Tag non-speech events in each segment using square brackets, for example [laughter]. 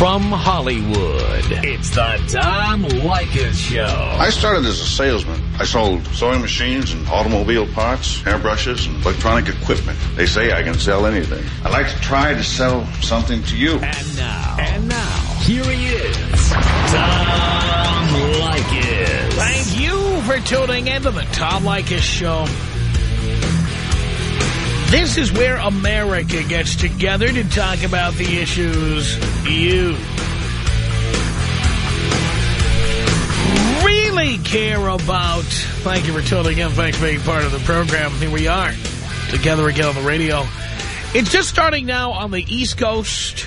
From Hollywood, it's the Tom Leykis Show. I started as a salesman. I sold sewing machines and automobile parts, hairbrushes, and electronic equipment. They say I can sell anything. I'd like to try to sell something to you. And now, and now, here he is, Tom Leykis. Thank you for tuning into the Tom Leykis Show. This is where America gets together to talk about the issues you really care about. Thank you for tuning in. Thanks for being part of the program. Here we are, together again on the radio. It's just starting now on the East Coast,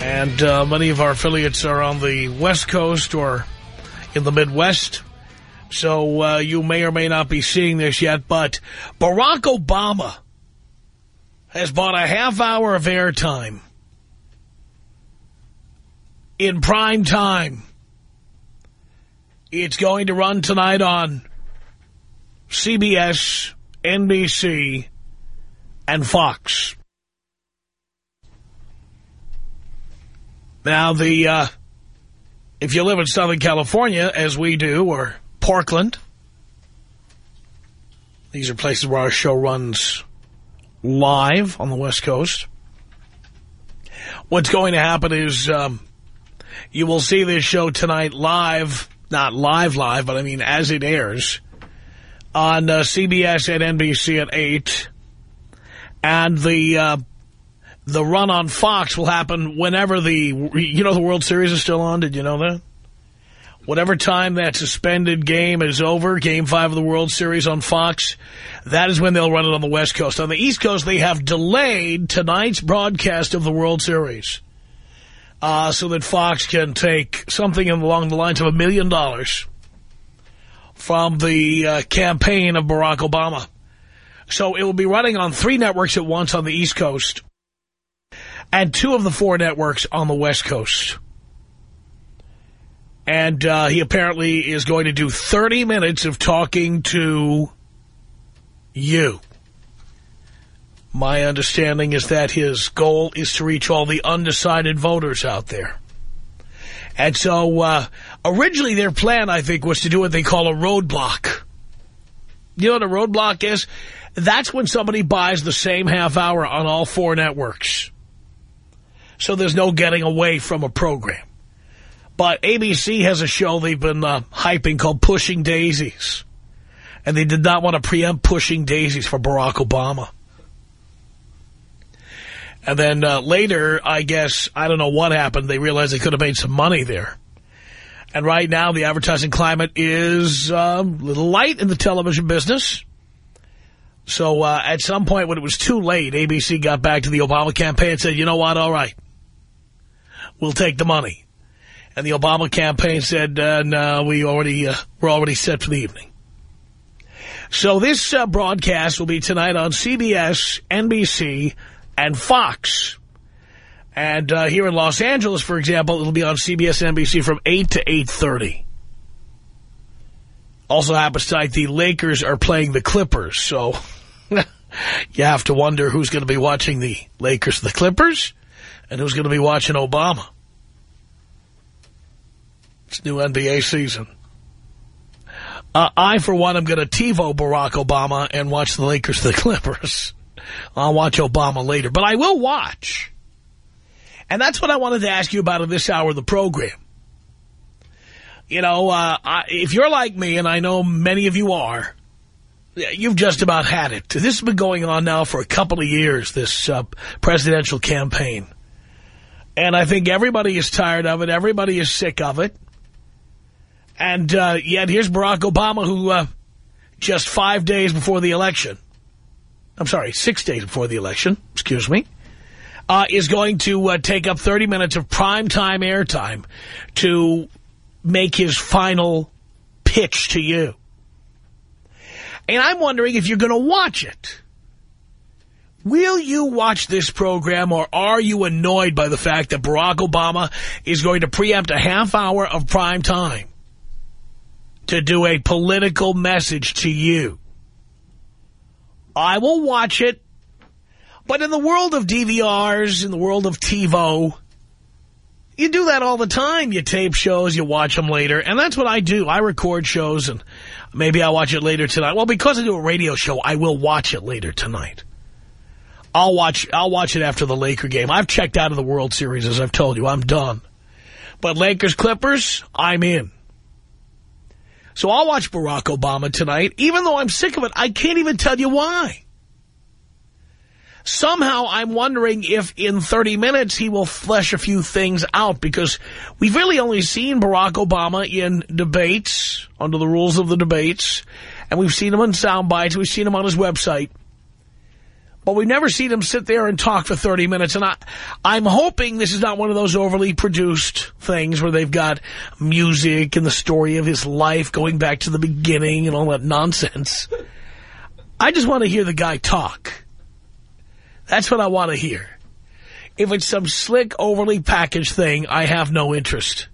and uh, many of our affiliates are on the West Coast or in the Midwest. So uh, you may or may not be seeing this yet, but Barack Obama has bought a half hour of airtime in prime time. It's going to run tonight on CBS, NBC, and Fox. Now, the uh, if you live in Southern California, as we do, or Portland. These are places where our show runs live on the West Coast. What's going to happen is um, you will see this show tonight live, not live live, but I mean as it airs, on uh, CBS and NBC at 8. And the uh, the run on Fox will happen whenever the, you know the World Series is still on, did you know that? Whatever time that suspended game is over, Game 5 of the World Series on Fox, that is when they'll run it on the West Coast. On the East Coast, they have delayed tonight's broadcast of the World Series uh, so that Fox can take something along the lines of a million dollars from the uh, campaign of Barack Obama. So it will be running on three networks at once on the East Coast and two of the four networks on the West Coast. And uh, he apparently is going to do 30 minutes of talking to you. My understanding is that his goal is to reach all the undecided voters out there. And so uh, originally their plan, I think, was to do what they call a roadblock. You know what a roadblock is? That's when somebody buys the same half hour on all four networks. So there's no getting away from a program. But ABC has a show they've been uh, hyping called Pushing Daisies. And they did not want to preempt Pushing Daisies for Barack Obama. And then uh, later, I guess, I don't know what happened. They realized they could have made some money there. And right now, the advertising climate is a little light in the television business. So uh, at some point when it was too late, ABC got back to the Obama campaign and said, you know what, all right, we'll take the money. And the Obama campaign said, uh, no, we already, uh, we're already set for the evening. So this uh, broadcast will be tonight on CBS, NBC, and Fox. And uh, here in Los Angeles, for example, it'll be on CBS and NBC from 8 to 8.30. Also happens tonight, the Lakers are playing the Clippers, so [laughs] you have to wonder who's going to be watching the Lakers the Clippers and who's going to be watching Obama. New NBA season. Uh, I, for one, am going to TiVo Barack Obama and watch the Lakers the [laughs] Clippers. I'll watch Obama later, but I will watch. And that's what I wanted to ask you about in this hour of the program. You know, uh, I, if you're like me, and I know many of you are, you've just about had it. This has been going on now for a couple of years, this uh, presidential campaign. And I think everybody is tired of it. Everybody is sick of it. And uh, yet here's Barack Obama, who uh, just five days before the election, I'm sorry, six days before the election, excuse me, uh, is going to uh, take up 30 minutes of prime time airtime to make his final pitch to you. And I'm wondering if you're going to watch it. Will you watch this program or are you annoyed by the fact that Barack Obama is going to preempt a half hour of prime time to do a political message to you? I will watch it. But in the world of DVRs, in the world of TiVo, You do that all the time. You tape shows, you watch them later, and that's what I do. I record shows, and maybe I'll watch it later tonight. Well, because I do a radio show, I will watch it later tonight. I'll watch I'll watch it after the Laker game. I've checked out of the World Series, as I've told you. I'm done. But Lakers-Clippers, I'm in. So I'll watch Barack Obama tonight. Even though I'm sick of it, I can't even tell you why. Somehow I'm wondering if in 30 minutes he will flesh a few things out because we've really only seen Barack Obama in debates, under the rules of the debates, and we've seen him in sound bites, we've seen him on his website. But we've never seen him sit there and talk for 30 minutes. And I, I'm hoping this is not one of those overly produced things where they've got music and the story of his life going back to the beginning and all that nonsense. I just want to hear the guy talk. That's what I want to hear. If it's some slick, overly packaged thing, I have no interest.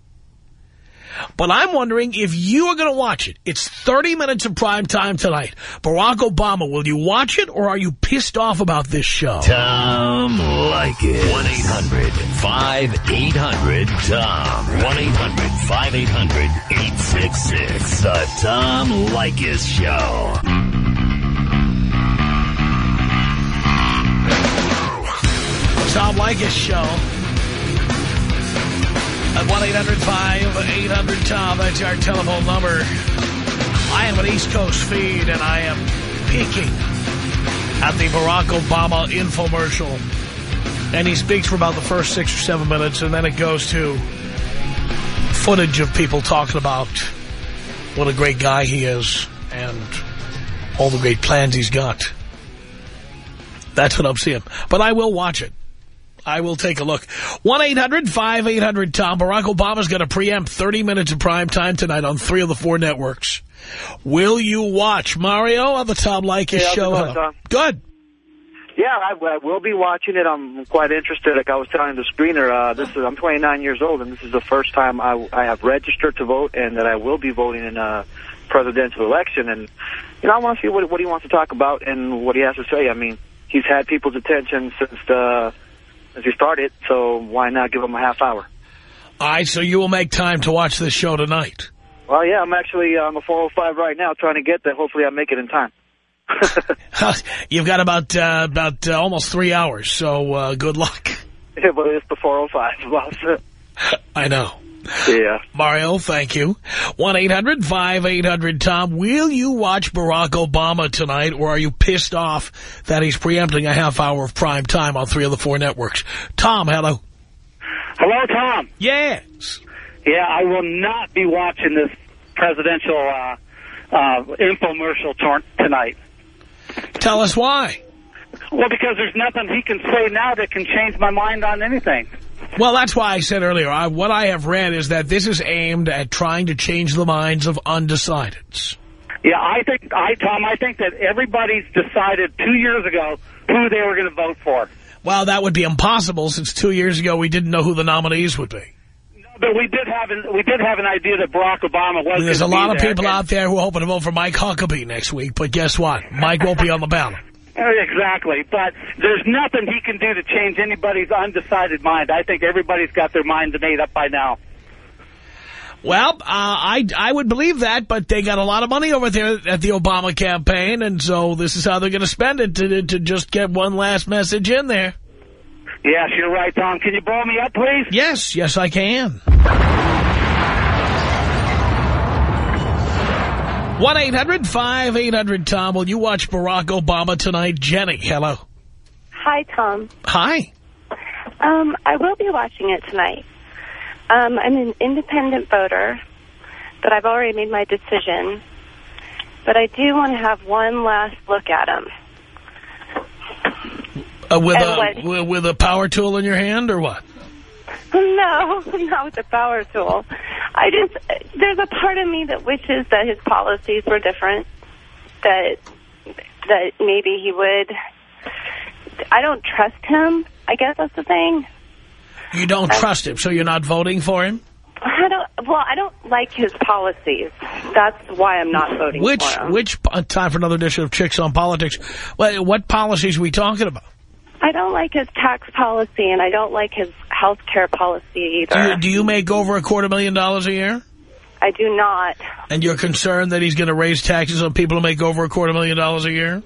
But I'm wondering if you are going to watch it. It's 30 minutes of prime time tonight. Barack Obama, will you watch it or are you pissed off about this show? Tom Leykis. 1-800-5800-TOM. 1-800-5800-866. The Tom Leykis Show. Tom Leykis Show. At 1-800-5800-TOM. That's our telephone number. I am an East Coast feed, and I am peeking at the Barack Obama infomercial. And he speaks for about the first six or seven minutes, and then it goes to footage of people talking about what a great guy he is and all the great plans he's got. That's what I'm seeing. But I will watch it. I will take a look. 1-800-5800-TOM. Barack Obama's going to preempt 30 minutes of prime time tonight on three of the four networks. Will you watch Mario on the Tom Leykis Hey, show? going, Tom? Good. Yeah, I, I will be watching it. I'm quite interested. Like I was telling the screener, uh, this is I'm 29 years old, and this is the first time I, I have registered to vote, and that I will be voting in a presidential election. And you know, I want to see what what he wants to talk about and what he has to say. I mean, he's had people's attention since the since he started, so why not give them a half hour? All right, so you will make time to watch this show tonight. Well, yeah, I'm actually on the 405 right now, trying to get there. Hopefully, I make it in time. [laughs] [laughs] You've got about uh, about uh, almost three hours, so uh, good luck. yeah, but it's the 405, boss. I know. Yeah. Mario, thank you. 1-800-5800-TOM. Will you watch Barack Obama tonight, or are you pissed off that he's preempting a half hour of prime time on three of the four networks? Tom, hello. Hello, Tom. Yes. Yeah, I will not be watching this presidential uh, uh, infomercial tonight. Tell us why. Well, because there's nothing he can say now that can change my mind on anything. Well, that's why I said earlier, I, what I have read is that this is aimed at trying to change the minds of undecideds. Yeah, I think, I Tom, I think that everybody's decided two years ago who they were going to vote for. Well, that would be impossible since two years ago we didn't know who the nominees would be. But we did have an, we did have an idea that Barack Obama was. There's a lot of there. people out there who are hoping to vote for Mike Huckabee next week, but guess what? Mike won't be on the ballot. Uh, Exactly, but there's nothing he can do to change anybody's undecided mind. I think everybody's got their mind made up by now. Well, uh, I, I would believe that, but they got a lot of money over there at the Obama campaign, and so this is how they're going to spend it to, to just get one last message in there. Yes, you're right, Tom. Can you blow me up, please? Yes, yes, I can. 1-800-5800-TOM. Will you watch Barack Obama tonight? Jenny, hello. Hi, Tom. Hi. Um, I will be watching it tonight. Um, I'm an independent voter, but I've already made my decision. But I do want to have one last look at him. Uh, with, And a, what- with, with a power tool in your hand or what? [laughs] No, not with the power tool. I just, there's a part of me that wishes that his policies were different. That, that maybe he would, I don't trust him. I guess that's the thing. You don't trust him, so you're not voting for him? I don't, well, I don't like his policies. That's why I'm not voting Which, for him. which, uh, time for another edition of Chicks on Politics. What, what policies are we talking about? I don't like his tax policy, and I don't like his health care policy Do either. you, do you make over a quarter million dollars a year? I do not. And you're concerned that he's going to raise taxes on people who make over a quarter million dollars a year?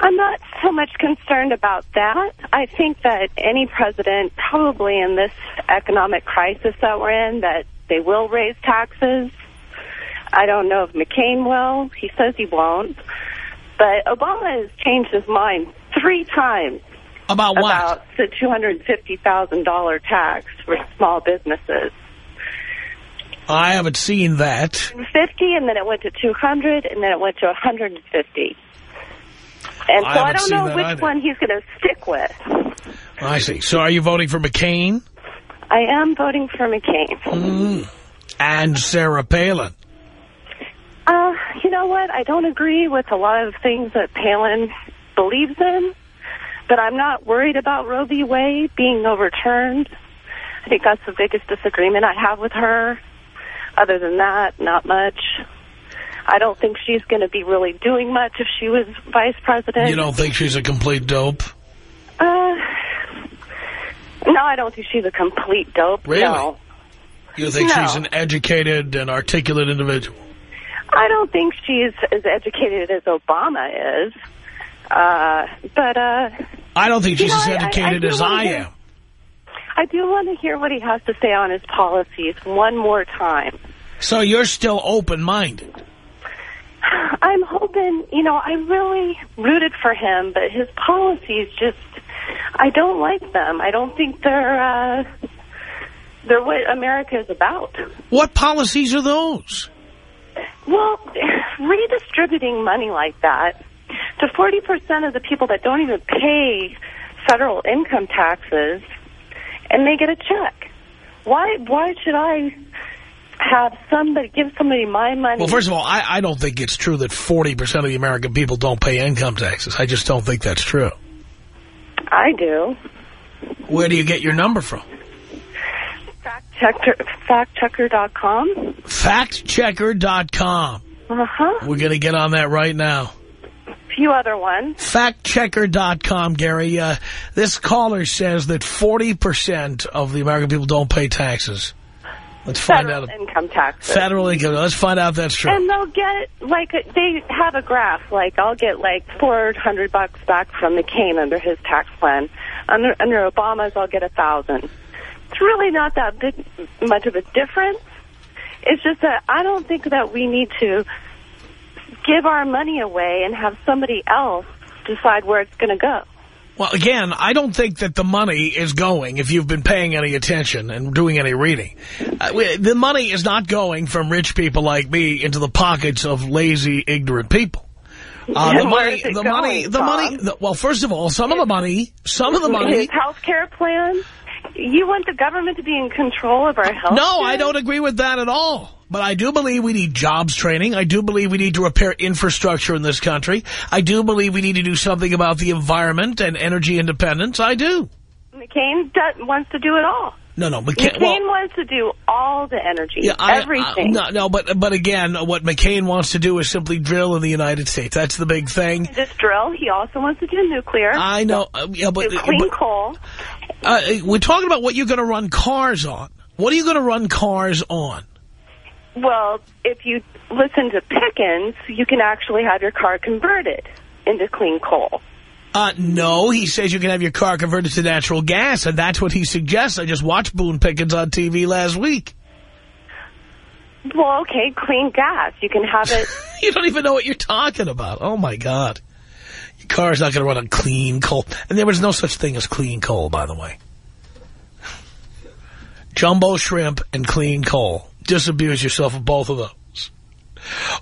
I'm not so much concerned about that. I think that any president, probably in this economic crisis that we're in, that they will raise taxes. I don't know if McCain will. He says he won't. But Obama has changed his mind three times About what? about the $250,000 tax for small businesses. I haven't seen that. 50 and then it went to 200 and then it went to 150. And I so I, don't know which either. one he's going to stick with. I see. So are you voting for McCain I am voting for McCain. and Sarah Palin? Uh, you know what? I don't agree with a lot of things that Palin believes in, but I'm not worried about Roe v. Wade being overturned. I think that's the biggest disagreement I have with her. Other than that, not much. I don't think she's going to be really doing much if she was vice president. You don't think she's a complete dope? Uh, no, I don't think she's a complete dope. Really? No. You think No. she's an educated and articulate individual? I don't think she's as educated as Obama is. Uh, but uh, I don't think she's know, as I- I- educated I as I hear- am. I do want to hear what he has to say on his policies one more time. So you're still open-minded. I'm hoping, you know, I really rooted for him, but his policies just, I don't like them. I don't think they're, uh, they're what America is about. What policies are those? Well, [laughs] redistributing money like that to 40% of the people that don't even pay federal income taxes and they get a check. Why, why should I have somebody, give somebody my money? Well, first of all, I, I don't think it's true that 40% of the American people don't pay income taxes. I just don't think that's true. I do. Where do you get your number from? Fact checker factchecker, factchecker.com. Factchecker.com. Uh-huh. We're going to get on that right now. Few other ones. Factchecker.com, Gary. Uh, this caller says that 40% of the American people don't pay taxes. Let's find Federal out. income taxes. Federal income. Let's find out if that's true. And they'll get, like, they have a graph. Like, I'll get, like, 400 bucks back from McCain under his tax plan. Under, under Obama's, I'll get a 1000 It's really not that big, much of a difference. It's just that I don't think that we need to give our money away and have somebody else decide where it's going to go. Well, again, I don't think that the money is going, if you've been paying any attention and doing any reading. Uh, the money is not going from rich people like me into the pockets of lazy, ignorant people. Uh, the money, the money, going, the money, the, well, first of all, some of the money, some of the money, His health care plan? You want the government to be in control of our health no? I don't agree with that at all. But I do believe we need jobs training. I do believe we need to repair infrastructure in this country. I do believe we need to do something about the environment and energy independence. I do. McCain wants to do it all. No, no, McCain, McCain well, wants to do all the energy, Yeah, I- everything. I- no, no, but but again, what McCain wants to do is simply drill in the United States. That's the big thing. This drill. He also wants to do nuclear. I know, uh, yeah, but, do clean but coal. uh, we're talking about what you're going to run cars on. What are you going to run cars on? Well, if you listen to Pickens, you can actually have your car converted into clean coal. Uh, no, he says you can have your car converted to natural gas, and that's what he suggests. I just watched Boone Pickens on TV last week. Well, okay, clean gas. You can have it. [laughs] You don't even know what you're talking about. Oh, my God. Your car's not going to run on clean coal. And there was no such thing as clean coal, by the way. Jumbo shrimp and clean coal. Disabuse yourself of both of those.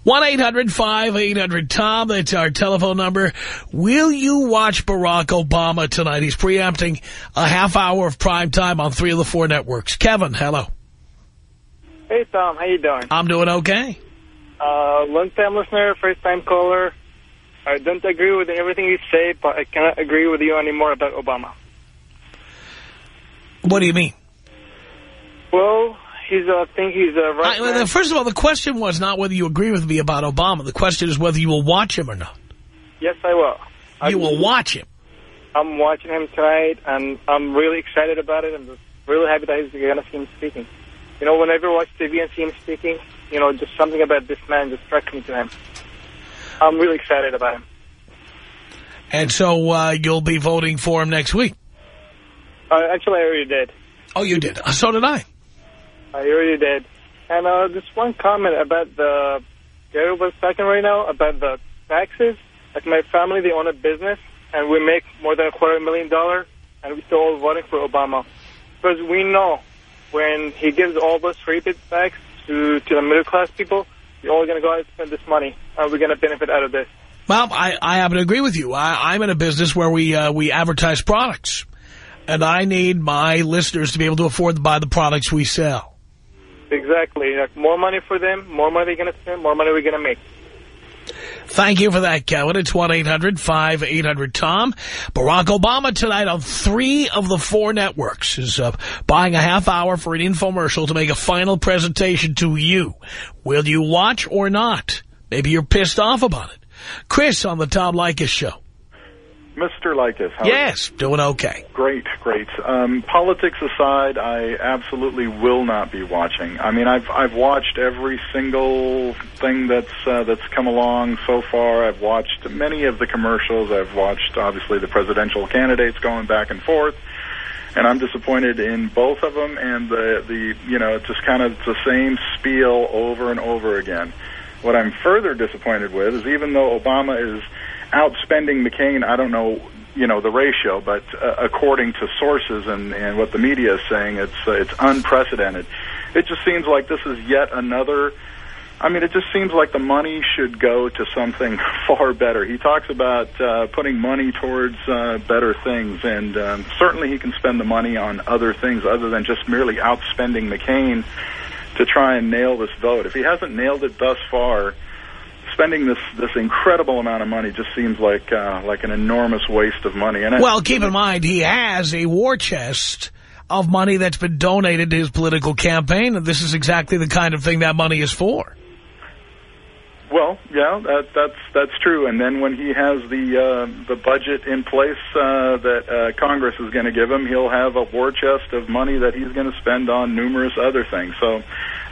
1-800-5800-TOM. That's our telephone number. Will you watch Barack Obama tonight? He's preempting a half hour of prime time on three of the four networks. Kevin, hello. Hey, Tom. How you doing? I'm doing okay. Uh, long-time listener, first-time caller. I don't agree with everything you say, but I cannot agree with you anymore about Obama. What do you mean? Well, he's, uh, think he's a right I, well, first of all, the question was not whether you agree with me about Obama. The question is whether you will watch him or not. Yes, I will. I, You will watch him. I'm watching him tonight, and I'm really excited about it. I'm really happy that he's going to see him speaking. You know, whenever I watch TV and see him speaking, you know, just something about this man just attracts me to him. I'm really excited about him. And so uh, you'll be voting for him next week? Uh, actually, I already did. Oh, you did? Uh, so did I. I already did. And uh, just one comment about the, Gary was talking right now about the taxes. Like my family, they own a business, and we make more than a quarter million dollar, and we're still all voting for Obama. Because we know when he gives all those rebates back to, to the middle class people, we're all going to go out and spend this money, and we're going to benefit out of this. Well, I, I happen to agree with you. I, I'm in a business where we uh, we advertise products, and I need my listeners to be able to afford to buy the products we sell. Exactly. Like more money for them, more money they're going to spend, more money we're going to make. Thank you for that, Kevin. It's 1-800-5800-TOM. Barack Obama tonight on three of the four networks is uh, buying a half hour for an infomercial to make a final presentation to you. Will you watch or not? Maybe you're pissed off about it. Chris on the Tom Leykis show. Mr. Leykis, how are you? Yes, doing okay. Great, great. Um, politics aside, I absolutely will not be watching. I mean, I've I've watched every single thing that's uh, that's come along so far. I've watched many of the commercials. I've watched obviously the presidential candidates going back and forth, and I'm disappointed in both of them. And the the you know it's just kind of the same spiel over and over again. What I'm further disappointed with is even though Obama is outspending McCain, I don't know, you know, the ratio, but uh, according to sources and, and what the media is saying, it's uh, it's unprecedented. It just seems like this is yet another. I mean, it just seems like the money should go to something [laughs] far better. He talks about uh, putting money towards uh, better things, and um, certainly he can spend the money on other things other than just merely outspending McCain to try and nail this vote. If he hasn't nailed it thus far, spending this this incredible amount of money just seems like uh, like an enormous waste of money. And Well, keep in mind, he has a war chest of money that's been donated to his political campaign, and this is exactly the kind of thing that money is for. Well, yeah, that, that's that's true. And then when he has the uh, the budget in place uh, that uh, Congress is going to give him, he'll have a war chest of money that he's going to spend on numerous other things. So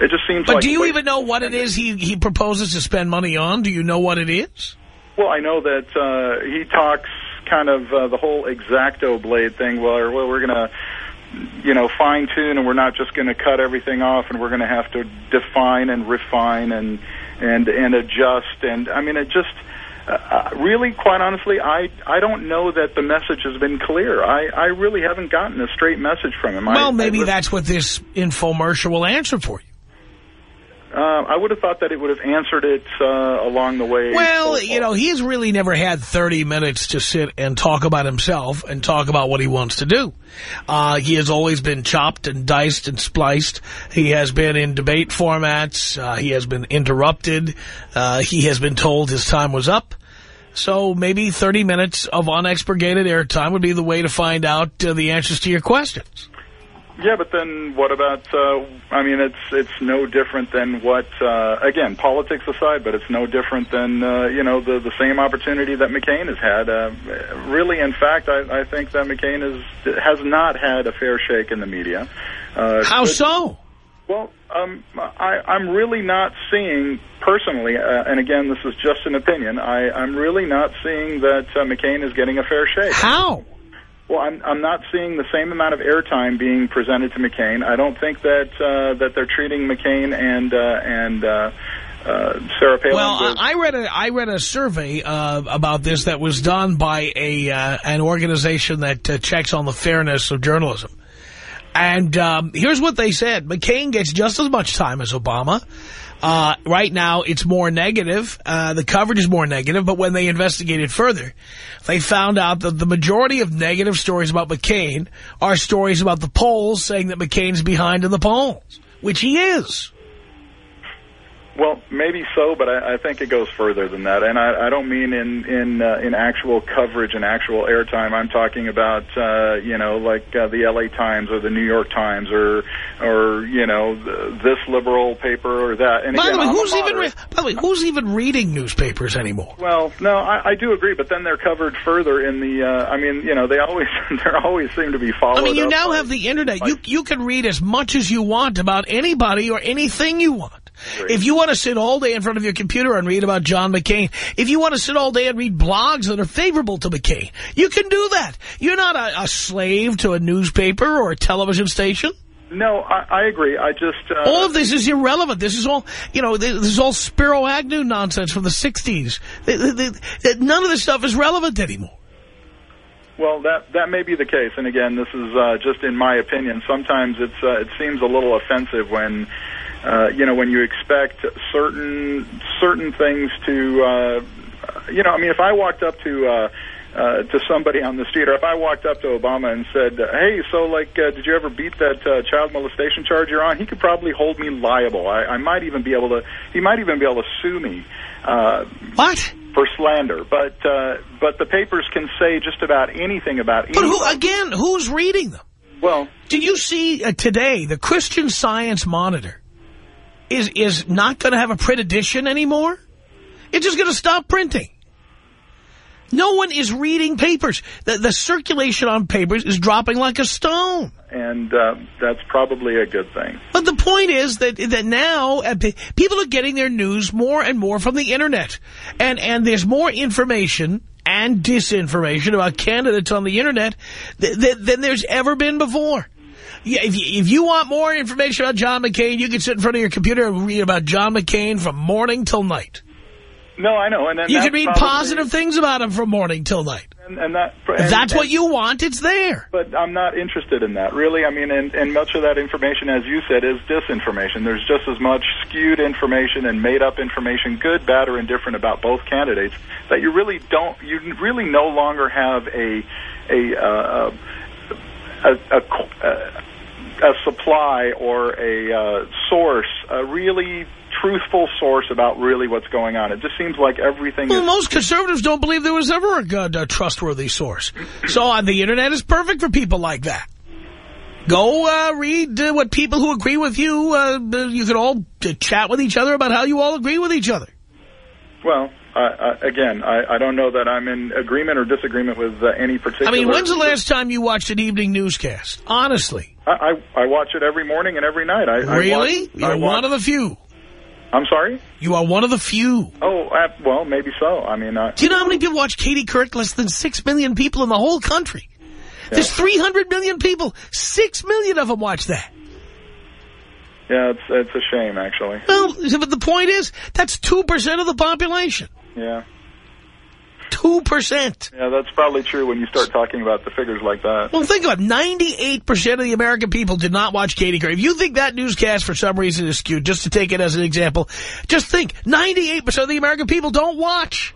it just seems But like. do you even know what it is he, he proposes to spend money on? Do you know what it is? Well, I know that uh, he talks kind of uh, the whole X-Acto blade thing. Where well, we're going to you know, fine tune, and we're not just going to cut everything off, and we're going to have to define and refine and and and adjust. And I mean, it just uh, really, quite honestly, I I don't know that the message has been clear. I I really haven't gotten a straight message from him. I- Well, I maybe re- that's what this infomercial will answer for you. Uh, I would have thought that it would have answered it uh, along the way. Well, so you know, he's really never had 30 minutes to sit and talk about himself and talk about what he wants to do. Uh, he has always been chopped and diced and spliced. He has been in debate formats. Uh, he has been interrupted. Uh, he has been told his time was up. So maybe 30 minutes of unexpurgated airtime would be the way to find out uh, the answers to your questions. Yeah, but then what about? Uh, I mean, it's it's no different than what. Uh, again, politics aside, but it's no different than uh, you know the the same opportunity that McCain has had. Uh, really, in fact, I, I think that McCain is has not had a fair shake in the media. Uh, How so? Well, um, I, I'm really not seeing personally, uh, and again, this is just an opinion. I, I'm really not seeing that uh, McCain is getting a fair shake. How? Well, I'm I'm not seeing the same amount of airtime being presented to McCain. I don't think that uh, that they're treating McCain and uh, and uh, uh, Sarah Palin. Well, I read a I read a survey uh, about this that was done by a uh, an organization that uh, checks on the fairness of journalism. And um, here's what they said: McCain gets just as much time as Obama. Uh, right now, it's more negative. Uh, the coverage is more negative, but when they investigated further, they found out that the majority of negative stories about McCain are stories about the polls saying that McCain's behind in the polls, which he is. Well, maybe so, but I, I think it goes further than that, and I, I don't mean in in uh, in actual coverage and actual airtime. I'm talking about uh, you know like uh, the L.A. Times or the New York Times or or you know th- this liberal paper or that. And By again, the way, I'm who's even re by the way, who's even reading newspapers anymore? Well, no, I, I do agree, but then they're covered further in the. Uh, I mean, you know, they always [laughs] they always seem to be followed. I mean, you now by- have the internet. You you can read as much as you want about anybody or anything you want. If you want to sit all day in front of your computer and read about John McCain, if you want to sit all day and read blogs that are favorable to McCain, you can do that. You're not a, a slave to a newspaper or a television station. No, I, I agree. I just uh, All of this is irrelevant. This is all, you know, this is all Spiro Agnew nonsense from the 60s. Th- th- th- None of this stuff is relevant anymore. Well, that that may be the case, and again, this is uh, just in my opinion. Sometimes it's uh, it seems a little offensive when uh, you know when you expect certain certain things to uh, you know. I mean, if I walked up to uh, uh, to somebody on the street, or if I walked up to Obama and said, "Hey, so like, uh, did you ever beat that uh, child molestation charge you're on?" He could probably hold me liable. I, I might even be able to. He might even be able to sue me. Uh, What? for slander, but uh, but the papers can say just about anything about But who, again, who's reading them? Well, Did you see uh, today the Christian Science Monitor is is not going to have a print edition anymore? It's just going to stop printing. No one is reading papers. The, the circulation on papers is dropping like a stone. and uh, that's probably a good thing. But the point is that that now uh, people are getting their news more and more from the internet, and and there's more information and disinformation about candidates on the internet th th than there's ever been before. Yeah, if you, if you want more information about John McCain, you can sit in front of your computer and read about John McCain from morning till night. No, I know, and then You can read probably- positive things about him from morning till night. and, and that. If and- that's what you want, it's there. But I'm not interested in that, really. I mean, and, and much of that information, as you said, is disinformation. There's just as much skewed information and made-up information, good, bad, or indifferent, about both candidates that you really don't. You really no longer have a a uh, a, a, a, a supply or a uh, source, a really truthful source about really what's going on. It just seems like everything Well, is. most conservatives don't believe there was ever a good, uh, trustworthy source. So uh, the Internet is perfect for people like that. Go uh, read uh, what people who agree with you, uh, you can all chat with each other about how you all agree with each other. Well, uh, uh, again, I, I don't know that I'm in agreement or disagreement with uh, any particular. I mean, when's the last time you watched an evening newscast? Honestly. I, I, I watch it every morning and every night. I, Really? I watch, You're I one of the few. I'm sorry. You are one of the few. Oh, uh, well, maybe so. I mean, uh, Do you know how many people watch Katie Couric? Less than six million people in the whole country. There's 300 million people. Six million of them watch that. yeah, it's it's a shame actually. Well, but the point is, that's 2% of the population. Yeah, 2%. yeah, that's probably true when you start talking about the figures like that. Well, think about it. 98% of the American people did not watch Katie Couric. If you think that newscast for some reason is skewed, just to take it as an example, just think 98% of the American people don't watch.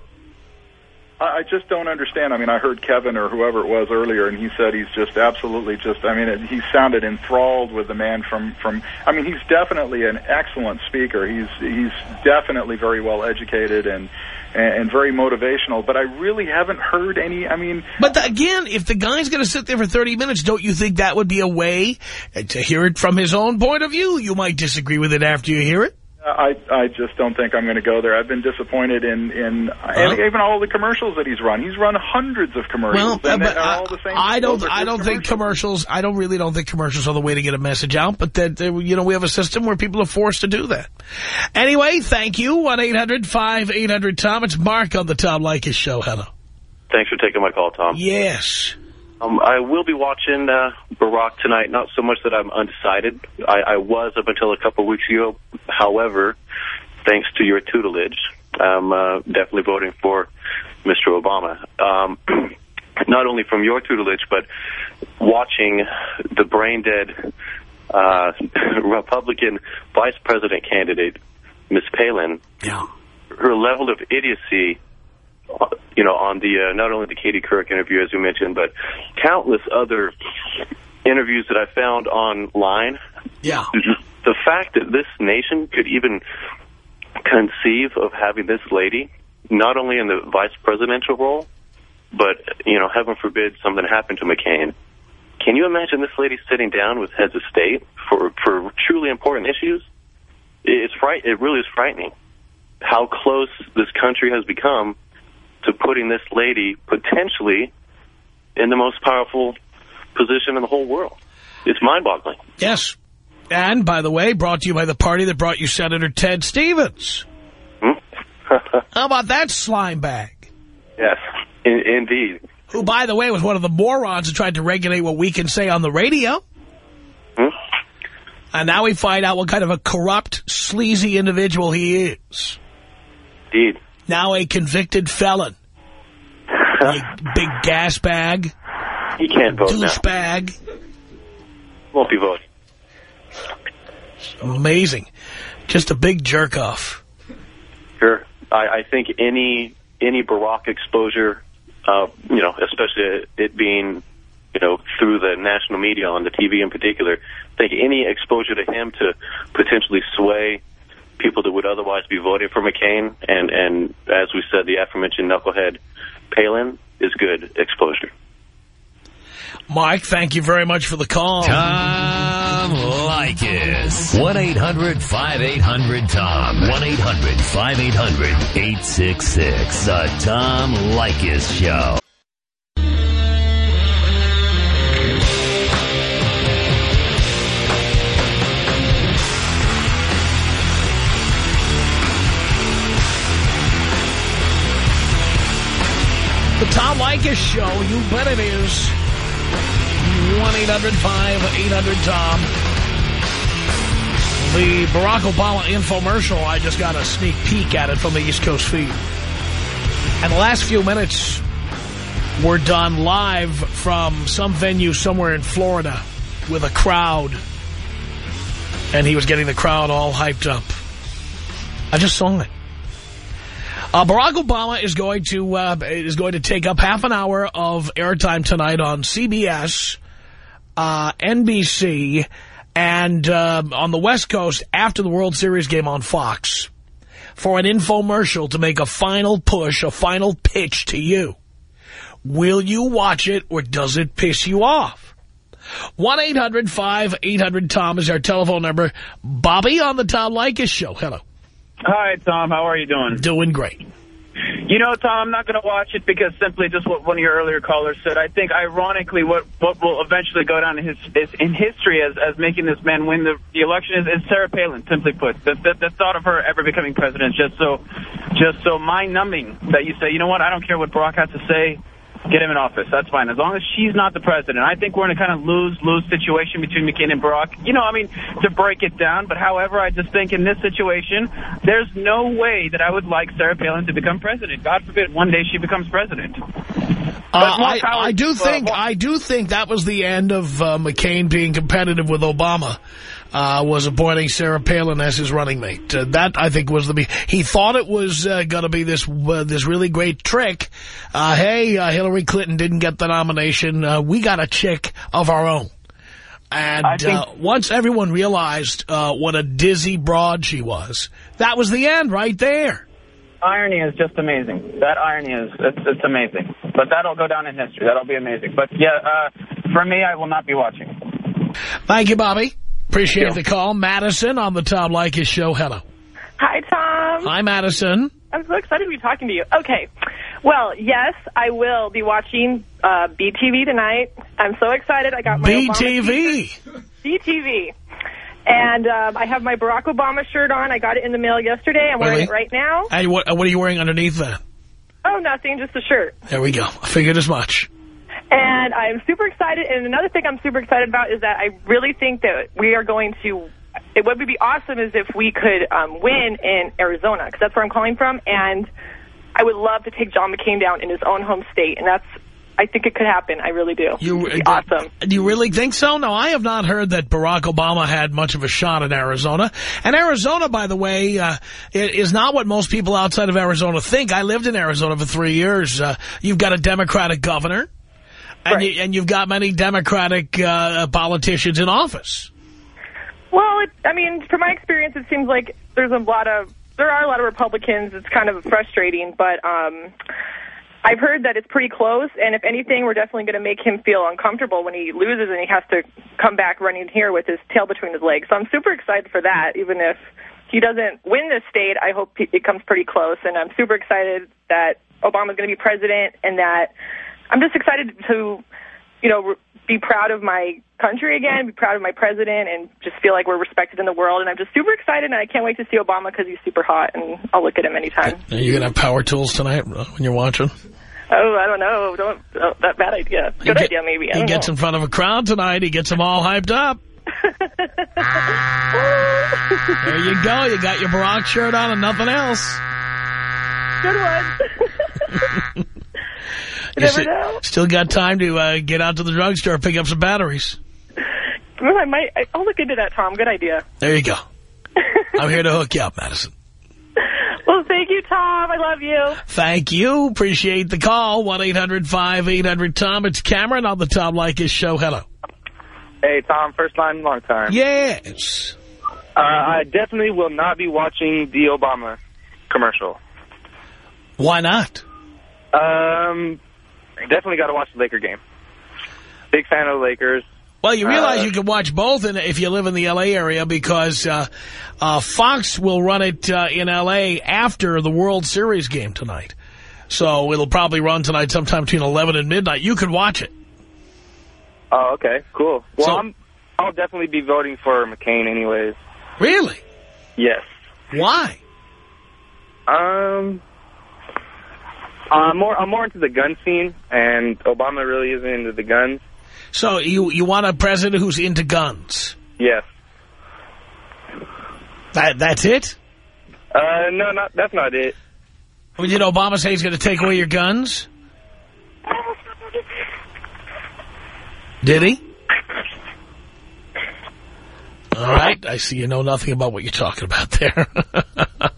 I, I just don't understand. I mean, I heard Kevin or whoever it was earlier, and he said he's just absolutely just. I mean, it, he sounded enthralled with the man from from. I mean, he's definitely an excellent speaker. He's he's definitely very well educated and. And, and very motivational, but I really haven't heard any. I mean, But the, again, if the guy's going to sit there for 30 minutes, don't you think that would be a way to hear it from his own point of view? You might disagree with it after you hear it. I I just don't think I'm going to go there. I've been disappointed in in and even all the commercials that he's run. He's run hundreds of commercials, Well, and but they're I, all the same. I don't. Those are I good don't think commercials. I don't really don't think commercials are the way to get a message out. But that uh, you know we have a system where people are forced to do that. Anyway, thank you. One eight hundred five eight hundred Tom. It's Mark on the Tom Leykis show. Hello. Thanks for taking my call, Tom. Yes. Um, I will be watching uh, Barack tonight. Not so much that I'm undecided. I, I was up until a couple of weeks ago. However, thanks to your tutelage, I'm uh, definitely voting for Mr. Obama. Um, [clears throat] not only from your tutelage, but watching the brain-dead uh, [laughs] Republican vice president candidate, Miss Palin. Yeah. Her level of idiocy you know, on the uh, not only the Katie Couric interview as you mentioned, but countless other interviews that I found online. Yeah. The fact that this nation could even conceive of having this lady not only in the vice presidential role, but, you know, heaven forbid something happened to McCain. Can you imagine this lady sitting down with heads of state for, for truly important issues? It's fright. It really is frightening how close this country has become to putting this lady potentially in the most powerful position in the whole world. It's mind-boggling. Yes. And, by the way, brought to you by the party that brought you Senator Ted Stevens. Hmm? [laughs] How about that slime bag? Yes, in, indeed. Who, by the way, was one of the morons who tried to regulate what we can say on the radio. Hmm? And now we find out what kind of a corrupt, sleazy individual he is. Indeed. Now a convicted felon. a [laughs] big gas bag. He can't vote now. Douchebag. Won't be voting. Amazing. Just a big jerk-off. Sure. I, I think any any Barack exposure, uh, you know, especially it being, you know, through the national media on the TV in particular, I think any exposure to him to potentially sway people that would otherwise be voting for McCain and, and as we said, the aforementioned knucklehead Palin is good exposure. Mike, thank you very much for the call. Tom Leykis. 1-800-5800-TOM. 1-800-5800-866. The Tom Leykis Show. Tom Leykis Show, you bet it is. 1-800-5800-TOM. The Barack Obama infomercial, I just got a sneak peek at it from the East Coast feed. And the last few minutes were done live from some venue somewhere in Florida with a crowd. And he was getting the crowd all hyped up. I just saw it. Uh, Barack Obama is going to uh, is going to take up half an hour of airtime tonight on CBS, uh, NBC, and uh, on the West Coast after the World Series game on Fox for an infomercial to make a final push, a final pitch to you. Will you watch it or does it piss you off? 1-800-5800-TOM is our telephone number. Bobby on the Tom Leykis show. Hello. Hi, Tom. How are you doing? Doing great. You know, Tom, I'm not going to watch it because simply just what one of your earlier callers said. I think, ironically, what what will eventually go down in his in history as as making this man win the, the election is, is Sarah Palin. Simply put, the, the the thought of her ever becoming president is just so just so mind numbing that you say, you know what, I don't care what Barack has to say. Get him in office. That's fine. As long as she's not the president. I think we're in a kind of lose-lose situation between McCain and Barack. You know, I mean, to break it down. But however, I just think in this situation, there's no way that I would like Sarah Palin to become president. God forbid one day she becomes president. Uh, I, I do think I do think that was the end of uh, McCain being competitive with Obama. Uh, was appointing Sarah Palin as his running mate. Uh, that I think was the he thought it was uh, going to be this uh, this really great trick. hey, Hillary Clinton didn't get the nomination. we got a chick of our own. And once everyone realized what a dizzy broad she was, that was the end right there irony is just amazing. That irony is, it's, it's amazing. But that'll go down in history. That'll be amazing. But, yeah, uh, for me, I will not be watching. Thank you, Bobby. Appreciate the call. Madison on the Tom Leykis show. Hello. Hi, Tom. Hi, Madison. I'm so excited to be talking to you. Okay. Well, yes, I will be watching uh, BTV tonight. I'm so excited. I got my BTV. BTV. And um, I have my Barack Obama shirt on. I got it in the mail yesterday. I'm wearing really? it right now. Hey, what, what are you wearing underneath that? Oh, nothing, just a shirt. There we go. I figured as much. And I'm super excited. And another thing I'm super excited about is that I really think that we are going to, it would be awesome is if we could um, win in Arizona, because that's where I'm calling from. And I would love to take John McCain down in his own home state. And that's I think it could happen. I really do. You, awesome. Do you really think so? No, I have not heard that Barack Obama had much of a shot in Arizona. And Arizona, by the way, uh, is not what most people outside of Arizona think. I lived in Arizona for three years. Uh, you've got a Democratic governor, and, right. you, and you've got many Democratic uh, politicians in office. Well, it, I mean, from my experience, it seems like there's a lot of there are a lot of Republicans. It's kind of frustrating, but um, I've heard that it's pretty close, and if anything, we're definitely going to make him feel uncomfortable when he loses and he has to come back running here with his tail between his legs. So I'm super excited for that, even if he doesn't win this state, I hope it comes pretty close, and I'm super excited that Obama's going to be president, and that I'm just excited to, you know, be proud of my country again, be proud of my president, and just feel like we're respected in the world. And I'm just super excited, and I can't wait to see Obama because he's super hot, and I'll look at him anytime. Are you going to have power tools tonight uh, when you're watching? Oh, I don't know. Don't, oh, that bad idea. Good get, idea, maybe. He gets know. in front of a crowd tonight. He gets them all hyped up. [laughs] there you go. You got your Barack shirt on and nothing else. Good one. [laughs] You never sti- know. Still got time to uh, get out to the drugstore, pick up some batteries. Well, I might. I, I'll look into that, Tom. Good idea. There you go. [laughs] I'm here to hook you up, Madison. Well, thank you, Tom. I love you. Thank you. Appreciate the call. 1-800-5800-TOM. It's Cameron on the Tom Leykis show. Hello. Hey, Tom, first time, long time. Yes. Uh, I definitely will not be watching the Obama commercial. Why not? Um, definitely got to watch the Laker game. Big fan of the Lakers. Well, you realize Uh, you can watch both in, if you live in the L.A. area because uh, uh, Fox will run it uh, in L.A. after the World Series game tonight. So it'll probably run tonight sometime between 11 and midnight. You can watch it. Oh, okay, cool. Well, So- I'm, I'll definitely be voting for McCain anyways. Really? Yes. Why? Um, I'm more, I'm more into the gun scene, and Obama really isn't into the guns. So you, you want a president who's into guns. Yes. That That's it? Uh, no, not that's not it. Mean, did Obama say he's going to take away your guns? Did he? All right. I see you know nothing about what you're talking about there. [laughs]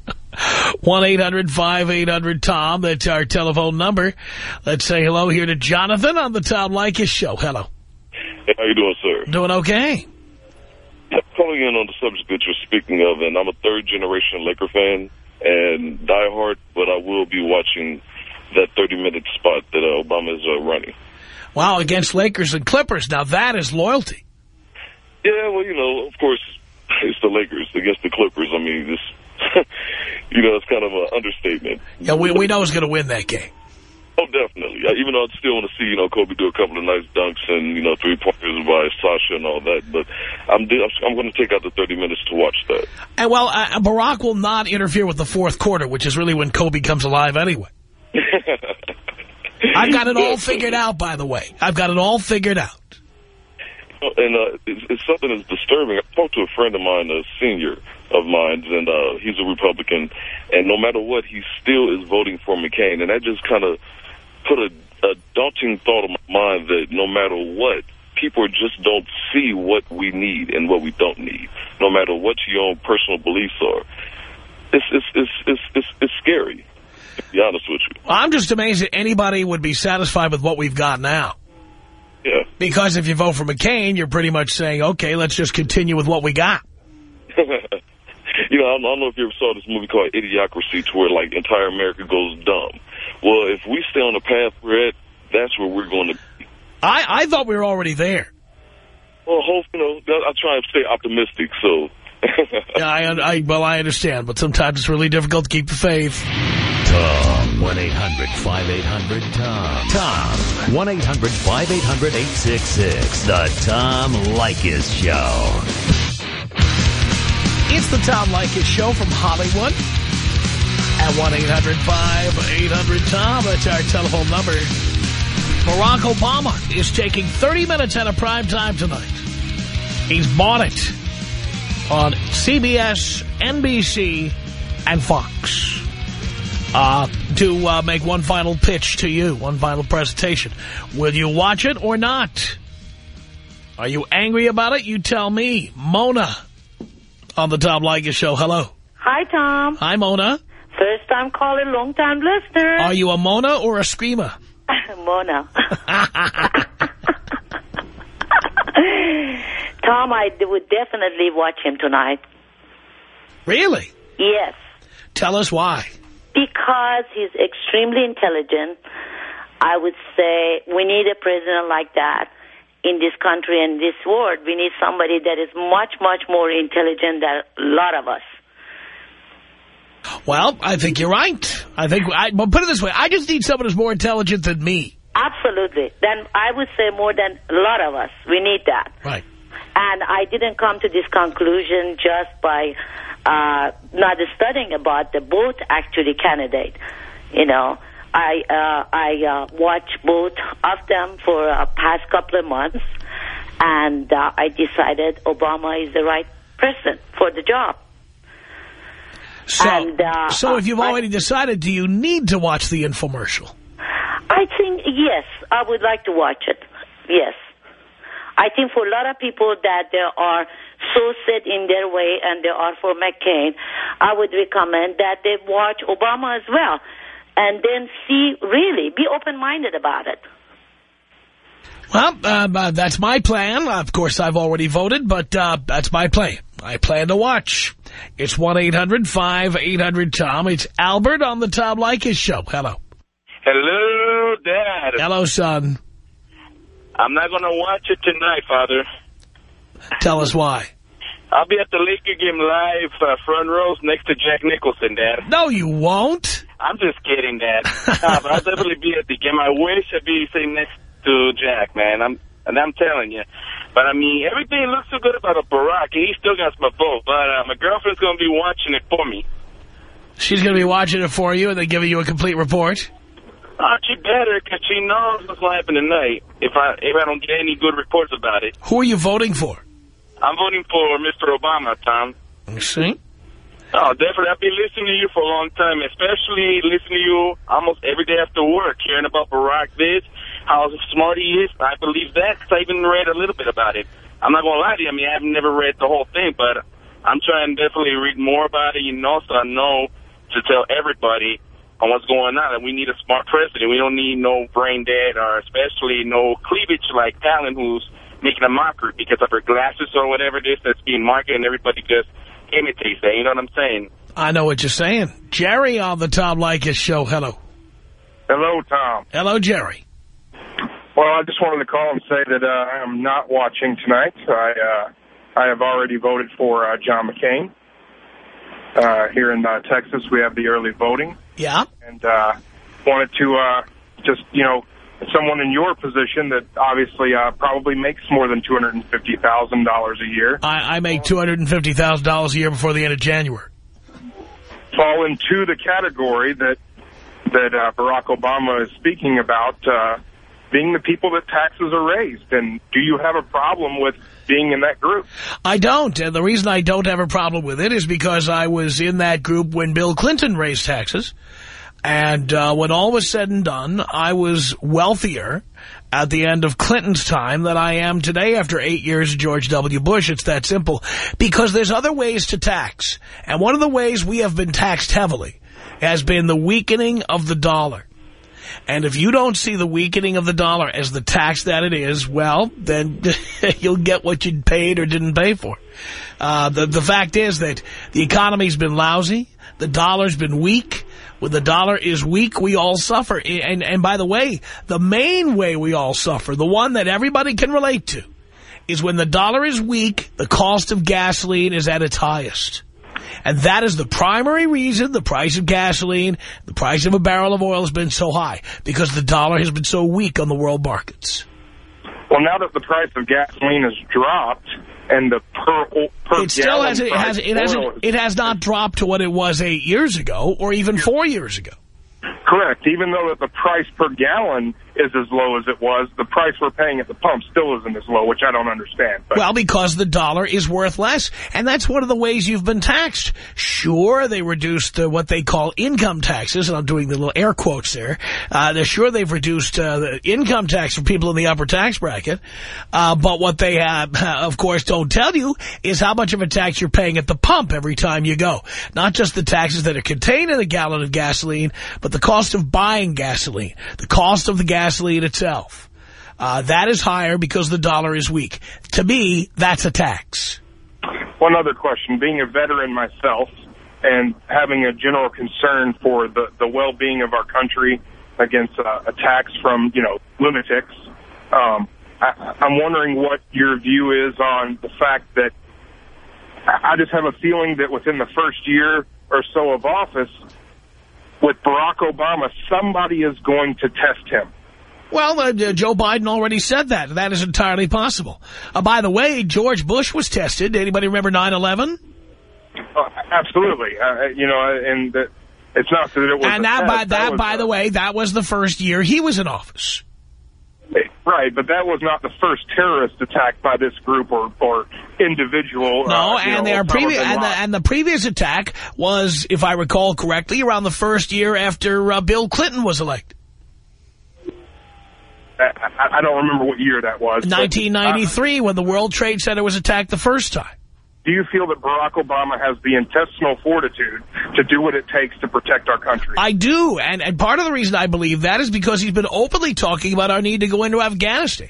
1-800-5800-TOM. That's our telephone number. Let's say hello here to Jonathan on the Tom Leykis show. Hello. Hey, how you doing, sir? Doing okay? I'm Calling in on the subject that you're speaking of, and I'm a third-generation Laker fan and diehard, but I will be watching that 30-minute spot that uh, Obama is uh, running. Wow, against Lakers and Clippers. Now that is loyalty. Yeah, well, you know, of course, it's the Lakers against the Clippers. I mean, this, [laughs] you know, it's kind of an understatement. Yeah, we, we know who's going to win that game. Oh, definitely. Uh, even though I'd still want to see, you know, Kobe do a couple of nice dunks and, you know, three-pointers by Sasha and all that. But I'm, I'm going to take out the 30 minutes to watch that. And well, uh, Barack will not interfere with the fourth quarter, which is really when Kobe comes alive anyway. [laughs] I've got it all figured out, by the way. I've got it all figured out. And uh, it's, something that's disturbing. I talked to a friend of mine, a senior of mine, and uh, he's a Republican. And no matter what, he still is voting for McCain. And that just kind of put a, a daunting thought in my mind that no matter what, people just don't see what we need and what we don't need, no matter what your own personal beliefs are. It's, it's, it's, it's, it's, it's scary, to be honest with you. I'm just amazed that anybody would be satisfied with what we've got now. Because if you vote for McCain, you're pretty much saying, okay, let's just continue with what we got. [laughs] you know, I don't, I don't know if you ever saw this movie called Idiocracy, to where like entire America goes dumb. Well, if we stay on the path we're at, that's where we're going to. be. I, I thought we were already there. Well, hope you know. I try and stay optimistic. So. [laughs] Yeah, I, I, well, I understand, but sometimes it's really difficult to keep the faith. Tom. 1-800-5800-TOM. Tom. 1-800-5800-866. The Tom Leykis Show. It's the Tom Leykis Show from Hollywood at 1-800-5800-TOM. That's our telephone number. Barack Obama is taking 30 minutes at a prime time tonight. He's bought it on CBS, NBC, and Fox uh, to uh, make one final pitch to you, one final presentation. Will you watch it or not? Are you angry about it? You tell me. Mona on the Tom Leykis Show. Hello. Hi, Tom. Hi, Mona. First time caller, long time listener. Are you a Mona or a Screamer? [laughs] Mona. [laughs] Tom, I would definitely watch him tonight. Really? Yes. Tell us why. Because he's extremely intelligent. I would say we need a president like that in this country and this world. We need somebody that is much, much more intelligent than a lot of us. Well, I think you're right. I think, I, well, put it this way, I just need someone who's more intelligent than me. Absolutely. Then I would say more than a lot of us. We need that. Right. And I didn't come to this conclusion just by uh, not studying about the both actually candidate. You know, I uh, I uh, watched both of them for a past couple of months, and uh, I decided Obama is the right person for the job. So, And, uh, so if you've already decided, do you need to watch the infomercial? I think, yes, I would like to watch it. Yes. I think for a lot of people that there are so set in their way and they are for McCain, I would recommend that they watch Obama as well and then see, really, be open-minded about it. Well, um, uh, that's my plan. Of course, I've already voted, but uh, that's my plan. I plan to watch. It's 1-800-5800-TOM. It's Albert on the Tom Leykis Show. Hello. Hello, Dad. Hello, son. I'm not going to watch it tonight, Father. Tell us why. I'll be at the Laker game live, uh, front rows next to Jack Nicholson, Dad. No, you won't. I'm just kidding, Dad. [laughs] uh, but I'll definitely be at the game. I wish I'd be sitting next to Jack, man. I'm and I'm telling you. But, I mean, everything looks so good about a Barack, and he still got my vote. But uh, my girlfriend's going to be watching it for me. She's going to be watching it for you and then giving you a complete report. Oh, she better, because she knows what's going to happen tonight if I, if I don't get any good reports about it. Who are you voting for? I'm voting for Mr. Obama, Tom. See? Oh, definitely. I've been listening to you for a long time, especially listening to you almost every day after work, hearing about Barack this, how smart he is. I believe that because I even read a little bit about it. I'm not going to lie to you. I mean, I've never read the whole thing, but I'm trying to definitely read more about it, you know, so I know to tell everybody on what's going on. And we need a smart president. We don't need no brain dead or especially no cleavage like Palin who's making a mockery because of her glasses or whatever it is that's being marketed and everybody just imitates that. You know what I'm saying? I know what you're saying. Jerry on the Tom Leykis Show. Hello. Hello, Tom. Hello, Jerry. Well, I just wanted to call and say that uh, I am not watching tonight. I uh, I have already voted for uh, John McCain. Uh, here in uh, Texas, we have the early voting. Yeah. And uh, wanted to uh, just, you know, someone in your position that obviously uh, probably makes more than $250,000 a year. I, I make $250,000 a year before the end of January. fall into the category that that uh, Barack Obama is speaking about, uh, being the people that taxes are raised. And do you have a problem with being in that group? I don't. And the reason I don't have a problem with it is because I was in that group when Bill Clinton raised taxes. And uh, when all was said and done, I was wealthier at the end of Clinton's time than I am today after eight years of George W. Bush. It's that simple. Because there's other ways to tax. And one of the ways we have been taxed heavily has been the weakening of the dollar. And if you don't see the weakening of the dollar as the tax that it is, well, then [laughs] you'll get what you paid or didn't pay for. Uh, the, the fact is that the economy's been lousy. The dollar's been weak. When the dollar is weak, we all suffer. And, and by the way, the main way we all suffer, the one that everybody can relate to, is when the dollar is weak, the cost of gasoline is at its highest. And that is the primary reason the price of gasoline, the price of a barrel of oil has been so high, because the dollar has been so weak on the world markets. Well, now that the price of gasoline has dropped and the per, per It still gallon hasn't, it has, it hasn't, it has not dropped to what it was eight years ago or even four years ago. Correct. Even though that the price per gallon is as low as it was, the price we're paying at the pump still isn't as low, which I don't understand. But Well, because the dollar is worth less. And that's one of the ways you've been taxed. Sure, they reduced uh, what they call income taxes, and I'm doing the little air quotes there. Uh, they're sure they've reduced uh, the income tax for people in the upper tax bracket. Uh, but what they, [laughs] of course, don't tell you is how much of a tax you're paying at the pump every time you go. Not just the taxes that are contained in a gallon of gasoline, but the cost of buying gasoline, the cost of the gasoline itself. Uh, that is higher because the dollar is weak. To me, that's a tax. one other question: being a veteran myself, and having a general concern for the, the well-being of our country against uh, attacks from, you know, lunatics. Um, I, I'm wondering what your view is on the fact that I just have a feeling that within the first year or so of office, with Barack Obama, somebody is going to test him. Well, uh, Joe Biden already said that. That is entirely possible. Uh, by the way, George Bush was tested. Anybody remember 9-11? Uh, absolutely. Uh, you know, and that it's not that it was And that, test, by, that, that by the way, that was the first year he was in office. Right, but that was not the first terrorist attack by this group or, or individual. No, uh, and know, previous and the, and the previous attack was, if I recall correctly, around the first year after uh, Bill Clinton was elected, I, I- don't remember what year that was. but, uh, 1993, when the World Trade Center was attacked the first time. do you feel that Barack Obama has the intestinal fortitude to do what it takes to protect our country? I do, and, and part of the reason I believe that is because he's been openly talking about our need to go into Afghanistan.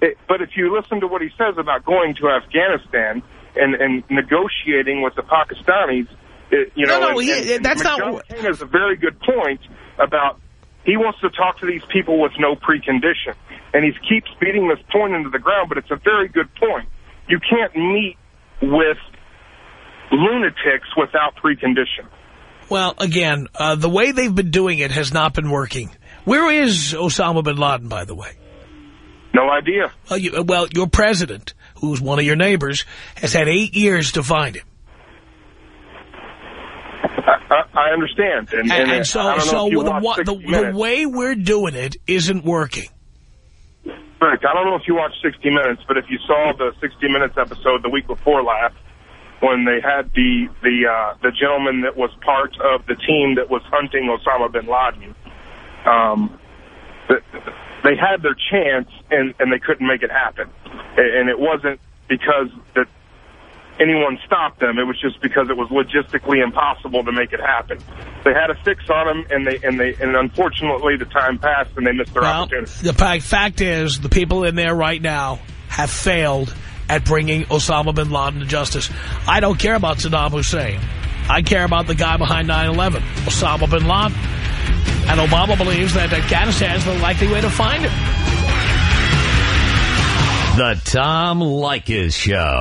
It- but if you listen to what he says about going to Afghanistan and, and negotiating with the Pakistanis, it, you No, know, no, and, he- and that's not McCain has a very good point about he wants to talk to these people with no precondition, and he keeps beating this point into the ground. But it's a very good point. You can't meet with lunatics without precondition. Well, again, uh, the way they've been doing it has not been working. Where is Osama bin Laden, by the way? No idea. Uh, you, well, your president, who's one of your neighbors, has had eight years to find him. I, I, understand, and, And, and, I so, so the, the, the way we're doing it isn't working. Correct. I don't know if you watched 60 Minutes, but if you saw the 60 Minutes episode the week before last, when they had the the uh, the gentleman that was part of the team that was hunting Osama bin Laden, um, th- they had their chance and and they couldn't make it happen, and it wasn't because that anyone stopped them. It was just because it was logistically impossible to make it happen. They had a fix on them, and they and they and unfortunately the time passed and they missed their Well, opportunity. the fact is, the people in there right now have failed at bringing Osama bin Laden to justice. I don't care about Saddam Hussein. I care about the guy behind 9-11, Osama bin Laden. And Obama believes that Afghanistan is the likely way to find him. The Tom Leykis Show.